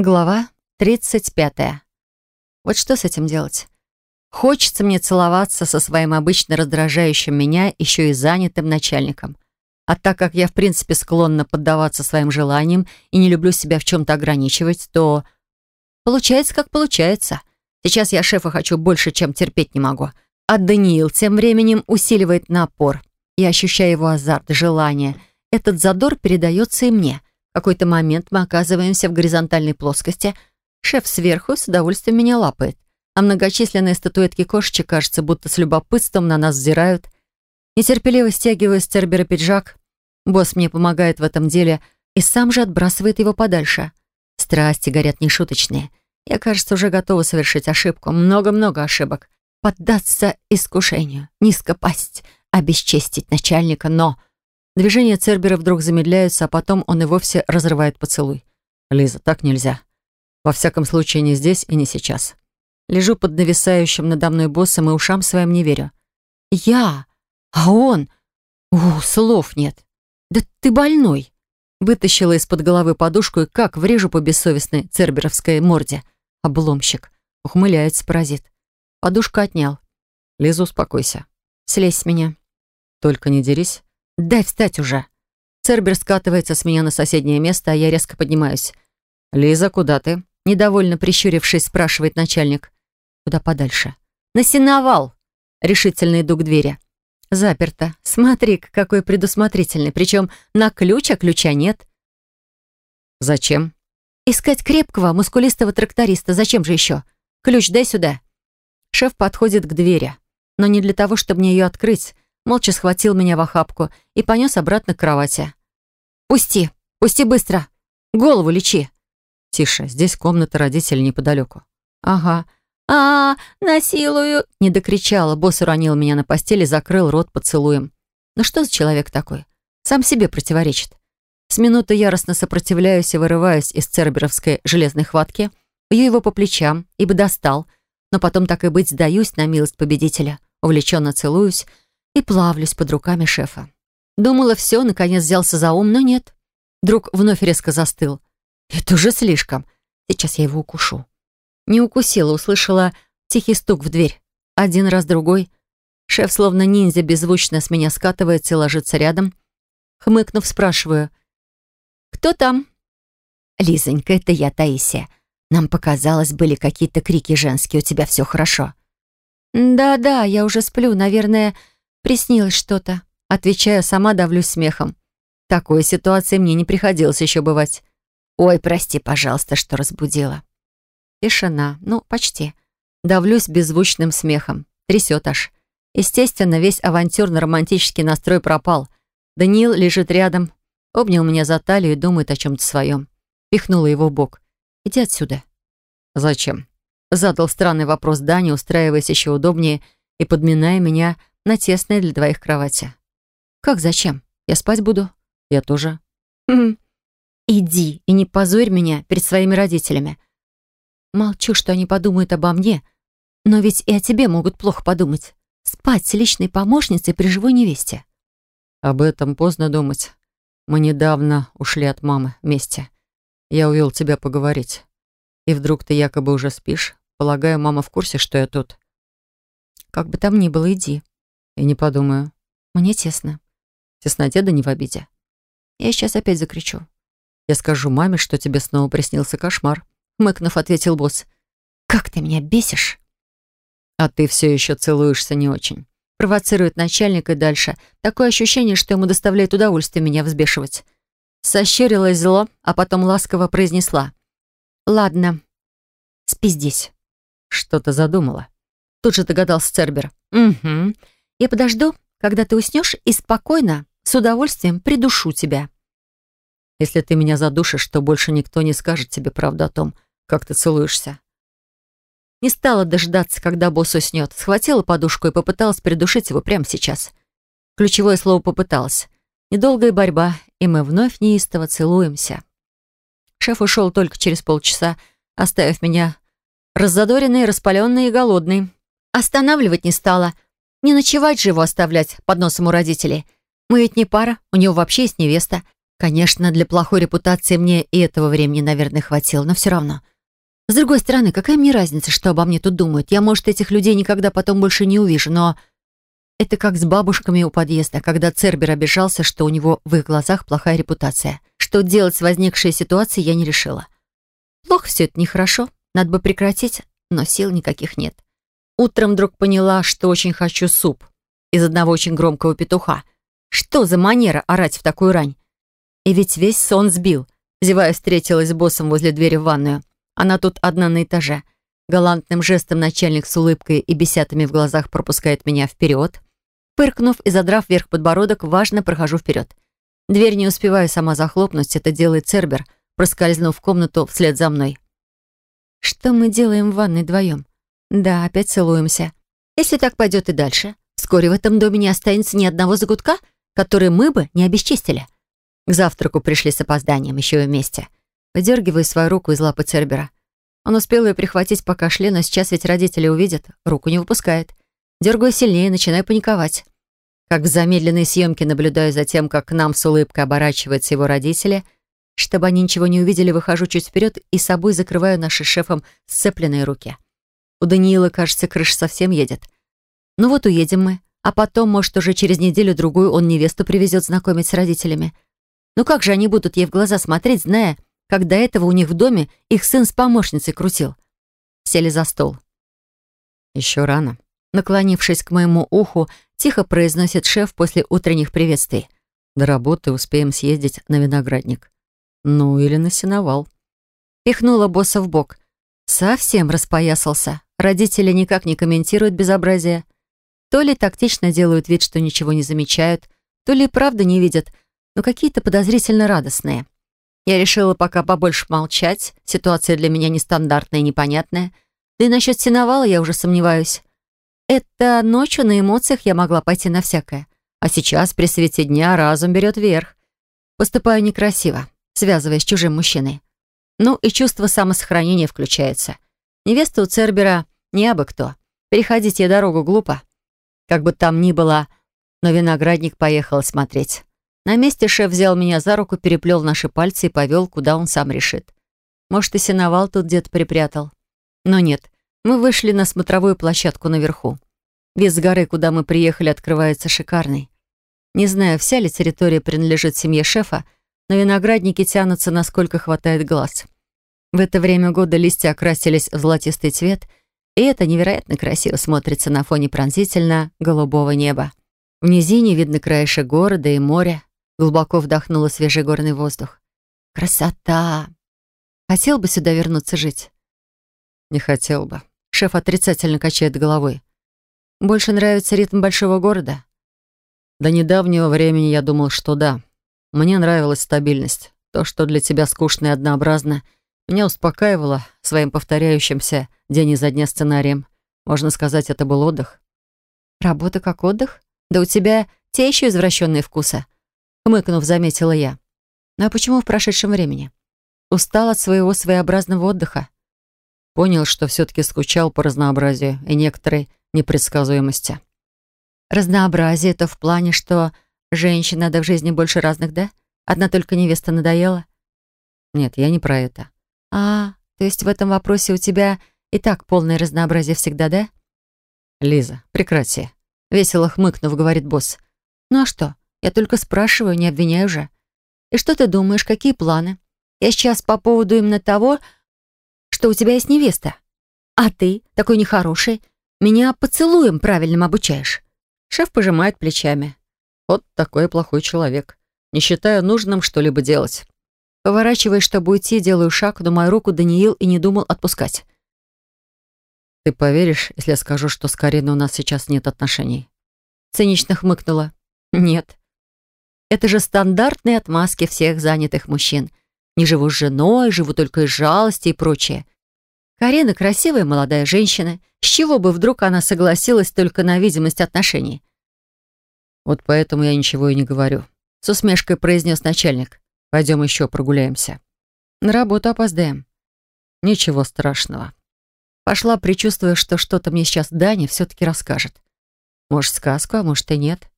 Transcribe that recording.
Глава 35. Вот что с этим делать? Хочется мне целоваться со своим обычно раздражающим меня еще и занятым начальником. А так как я, в принципе, склонна поддаваться своим желаниям и не люблю себя в чем-то ограничивать, то получается, как получается. Сейчас я шефа хочу больше, чем терпеть не могу. А Даниил тем временем усиливает напор. Я ощущаю его азарт, желание. Этот задор передается и мне — какой-то момент мы оказываемся в горизонтальной плоскости. Шеф сверху с удовольствием меня лапает. А многочисленные статуэтки кошечек, кажется, будто с любопытством на нас взирают. Нетерпеливо стягиваю с Цербера пиджак. Босс мне помогает в этом деле и сам же отбрасывает его подальше. Страсти горят нешуточные. Я, кажется, уже готова совершить ошибку. Много-много ошибок. Поддаться искушению, низко пасть, обесчестить начальника, но... Движения Цербера вдруг замедляются, а потом он и вовсе разрывает поцелуй. «Лиза, так нельзя. Во всяком случае, не здесь и не сейчас». Лежу под нависающим надо мной боссом и ушам своим не верю. «Я? А он? У, слов нет. Да ты больной!» Вытащила из-под головы подушку и как врежу по бессовестной церберовской морде. Обломщик. Ухмыляется паразит. Подушку отнял. «Лиза, успокойся. Слезь с меня». «Только не дерись. «Дай встать уже!» Цербер скатывается с меня на соседнее место, а я резко поднимаюсь. «Лиза, куда ты?» Недовольно прищурившись, спрашивает начальник. «Куда подальше?» «На сеновал!» Решительно иду к двери. «Заперто. смотри какой предусмотрительный. Причем на ключ, а ключа нет». «Зачем?» «Искать крепкого, мускулистого тракториста. Зачем же еще? Ключ дай сюда». Шеф подходит к двери, но не для того, чтобы мне ее открыть, молча схватил меня в охапку и понес обратно к кровати. «Пусти! Пусти быстро! Голову лечи!» «Тише, здесь комната родителей неподалеку». «Ага. а, -а, -а насилую!» Не докричала. Босс уронил меня на постель и закрыл рот поцелуем. «Ну что за человек такой? Сам себе противоречит. С минуты яростно сопротивляюсь и вырываюсь из церберовской железной хватки, бью его по плечам, ибо достал, но потом так и быть сдаюсь на милость победителя, увлеченно целуюсь, и плавлюсь под руками шефа. Думала, все, наконец взялся за ум, но нет. Друг вновь резко застыл. Это уже слишком. Сейчас я его укушу. Не укусила, услышала тихий стук в дверь. Один раз другой. Шеф, словно ниндзя, беззвучно с меня скатывается и ложится рядом. Хмыкнув, спрашиваю. «Кто там?» «Лизонька, это я, Таисия. Нам показалось, были какие-то крики женские. У тебя все хорошо?» «Да-да, я уже сплю. Наверное, Приснилось что-то. Отвечаю, сама давлюсь смехом. такой ситуации мне не приходилось еще бывать. Ой, прости, пожалуйста, что разбудила. Тишина. Ну, почти. Давлюсь беззвучным смехом. Трясет аж. Естественно, весь авантюрно-романтический настрой пропал. Даниил лежит рядом, обнял меня за талию и думает о чем-то своем. Пихнула его в бок. «Иди отсюда». «Зачем?» Задал странный вопрос Дани, устраиваясь еще удобнее и подминая меня на тесной для двоих кровати. «Как зачем? Я спать буду?» «Я тоже». «Хм. Иди и не позорь меня перед своими родителями. Молчу, что они подумают обо мне, но ведь и о тебе могут плохо подумать. Спать с личной помощницей при живой невесте». «Об этом поздно думать. Мы недавно ушли от мамы вместе. Я увел тебя поговорить. И вдруг ты якобы уже спишь. Полагаю, мама в курсе, что я тут». «Как бы там ни было, иди. И не подумаю. Мне тесно. Тесноте да не в обиде. Я сейчас опять закричу. Я скажу маме, что тебе снова приснился кошмар. Мыкнув, ответил босс. Как ты меня бесишь. А ты все еще целуешься не очень. Провоцирует начальник и дальше. Такое ощущение, что ему доставляет удовольствие меня взбешивать. Сощурилась зло, а потом ласково произнесла. «Ладно, спи здесь». «Что ты задумала?» Тут же догадался Цербер. «Угу. Я подожду, когда ты уснешь, и спокойно, с удовольствием придушу тебя. Если ты меня задушишь, то больше никто не скажет тебе правду о том, как ты целуешься. Не стала дождаться, когда босс уснет. Схватила подушку и попыталась придушить его прямо сейчас. Ключевое слово «попыталась». Недолгая борьба, и мы вновь неистово целуемся. Шеф ушел только через полчаса, оставив меня раззадоренной, распаленной и голодной. Останавливать не стала — не ночевать же его оставлять под носом у родителей. Мы ведь не пара, у него вообще есть невеста. Конечно, для плохой репутации мне и этого времени, наверное, хватило, но все равно. С другой стороны, какая мне разница, что обо мне тут думают? Я, может, этих людей никогда потом больше не увижу, но... Это как с бабушками у подъезда, когда Цербер обижался, что у него в их глазах плохая репутация. Что делать с возникшей ситуацией, я не решила. Плохо все это нехорошо, надо бы прекратить, но сил никаких нет. Утром вдруг поняла, что очень хочу суп из одного очень громкого петуха. Что за манера орать в такую рань? И ведь весь сон сбил. Зевая встретилась с боссом возле двери в ванную. Она тут одна на этаже. Галантным жестом начальник с улыбкой и бесятами в глазах пропускает меня вперед. Пыркнув и задрав вверх подбородок, важно прохожу вперед. Дверь не успеваю сама захлопнуть, это делает Цербер, проскользнув в комнату вслед за мной. Что мы делаем в ванной вдвоем? Да, опять целуемся. Если так пойдет и дальше, вскоре в этом доме не останется ни одного загудка, который мы бы не обесчистили. К завтраку пришли с опозданием, еще и вместе. Выдергиваю свою руку из лапы Цербера. Он успел ее прихватить пока шли, но сейчас ведь родители увидят, руку не выпускает. Дергаю сильнее, начинаю паниковать. Как в замедленной съемке наблюдаю за тем, как к нам с улыбкой оборачиваются его родители. Чтобы они ничего не увидели, выхожу чуть вперед и собой закрываю наши шефом сцепленные руки. У Даниила, кажется, крыша совсем едет. Ну вот уедем мы, а потом, может, уже через неделю-другую он невесту привезет знакомить с родителями. Ну как же они будут ей в глаза смотреть, зная, как до этого у них в доме их сын с помощницей крутил? Сели за стол. Еще рано. Наклонившись к моему уху, тихо произносит шеф после утренних приветствий. До работы успеем съездить на виноградник. Ну, или на сеновал. Пихнула босса в бок. Совсем распоясался. Родители никак не комментируют безобразие. То ли тактично делают вид, что ничего не замечают, то ли правда не видят, но какие-то подозрительно радостные. Я решила пока побольше молчать, ситуация для меня нестандартная и непонятная. Да и насчет сеновала я уже сомневаюсь. Это ночью на эмоциях я могла пойти на всякое. А сейчас, при свете дня, разум берет верх. Поступаю некрасиво, связываясь с чужим мужчиной. Ну и чувство самосохранения включается. Невеста у Цербера не абы кто. Переходить ей дорогу глупо. Как бы там ни было, но виноградник поехал смотреть. На месте шеф взял меня за руку, переплел наши пальцы и повел, куда он сам решит. Может, и сеновал тут где-то припрятал. Но нет, мы вышли на смотровую площадку наверху. Вид с горы, куда мы приехали, открывается шикарный. Не знаю, вся ли территория принадлежит семье шефа, но виноградники тянутся, насколько хватает глаз. В это время года листья окрасились в золотистый цвет, и это невероятно красиво смотрится на фоне пронзительно голубого неба. В низине видно краешек города и моря. Глубоко вдохнула свежий горный воздух. Красота! Хотел бы сюда вернуться жить? Не хотел бы. Шеф отрицательно качает головой. Больше нравится ритм большого города? До недавнего времени я думал, что да. Мне нравилась стабильность. То, что для тебя скучно и однообразно, меня успокаивало своим повторяющимся день изо дня сценарием. Можно сказать, это был отдых. Работа как отдых? Да у тебя те еще извращенные вкусы. Хмыкнув, заметила я. Ну а почему в прошедшем времени? Устал от своего своеобразного отдыха? Понял, что все-таки скучал по разнообразию и некоторой непредсказуемости. Разнообразие — это в плане, что женщин надо в жизни больше разных, да? Одна только невеста надоела? Нет, я не про это. А, то есть в этом вопросе у тебя и так полное разнообразие всегда, да? Лиза, прекрати. Весело хмыкнув, говорит босс. Ну а что? Я только спрашиваю, не обвиняю же. И что ты думаешь, какие планы? Я сейчас по поводу именно того, что у тебя есть невеста. А ты, такой нехороший, меня поцелуем правильным обучаешь». Шеф пожимает плечами. «Вот такой плохой человек. Не считаю нужным что-либо делать». Поворачиваясь, чтобы уйти, делаю шаг, но мою руку Даниил и не думал отпускать. «Ты поверишь, если я скажу, что с Кариной у нас сейчас нет отношений?» Цинично хмыкнула. «Нет. Это же стандартные отмазки всех занятых мужчин. Не живу с женой, живу только из жалости и прочее. Карина красивая молодая женщина. С чего бы вдруг она согласилась только на видимость отношений? «Вот поэтому я ничего и не говорю», — с усмешкой произнес начальник. «Пойдем еще прогуляемся». «На работу опоздаем». «Ничего страшного». Пошла, предчувствуя, что что-то мне сейчас Даня все-таки расскажет. Может, сказку, а может и нет.